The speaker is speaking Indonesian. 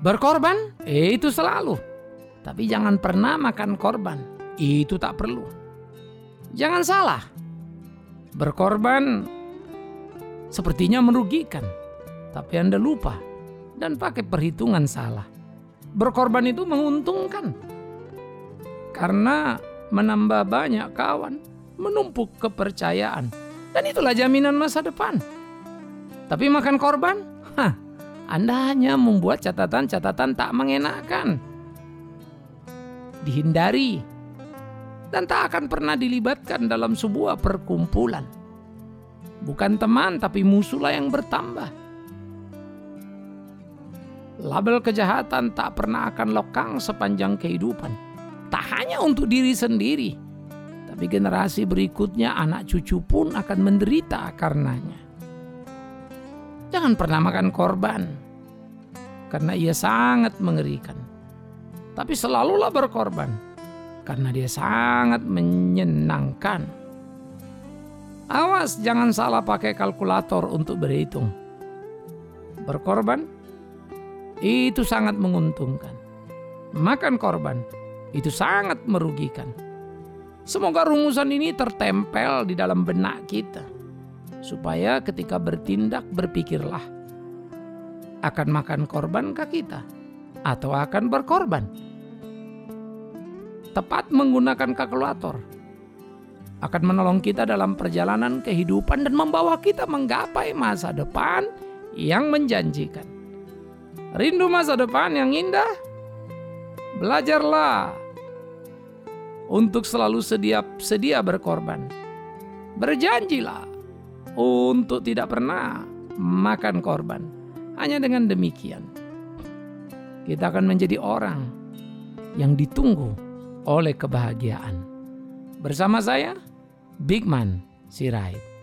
Berkorban eh, itu selalu. Tapi jangan pernah makan korban. Itu tak perlu. Jangan salah. Berkorban sepertinya merugikan. Tapi Anda lupa dan pakai perhitungan salah. Berkorban itu menguntungkan. Karena menambah banyak kawan, menumpuk kepercayaan. Dan itulah jaminan masa depan. Tapi makan korban? Hah, Anda hanya membuat catatan-catatan tak mengenakan. Dihindari. Dan tak akan pernah dilibatkan dalam sebuah perkumpulan. Bukan teman tapi musuhlah yang bertambah. Label kejahatan tak pernah akan lokang sepanjang kehidupan. Tak hanya untuk diri sendiri, tapi generasi berikutnya anak cucu pun akan menderita karenanya. Jangan pernah makan korban, karena ia sangat mengerikan. Tapi selalulah berkorban, karena dia sangat menyenangkan. Awas jangan salah pakai kalkulator untuk berhitung. Berkorban itu sangat menguntungkan. Makan korban itu sangat merugikan. Semoga rumusan ini tertempel di dalam benak kita, supaya ketika bertindak berpikirlah akan makan korbankah kita atau akan berkorban. Tepat menggunakan kalkulator akan menolong kita dalam perjalanan kehidupan dan membawa kita menggapai masa depan yang menjanjikan. Rindu masa depan yang indah? Belajarlah untuk selalu sedia sedia berkorban. Berjanjilah untuk tidak pernah makan korban. Hanya dengan demikian kita akan menjadi orang yang ditunggu oleh kebahagiaan. Bersama saya Big Man Sirait.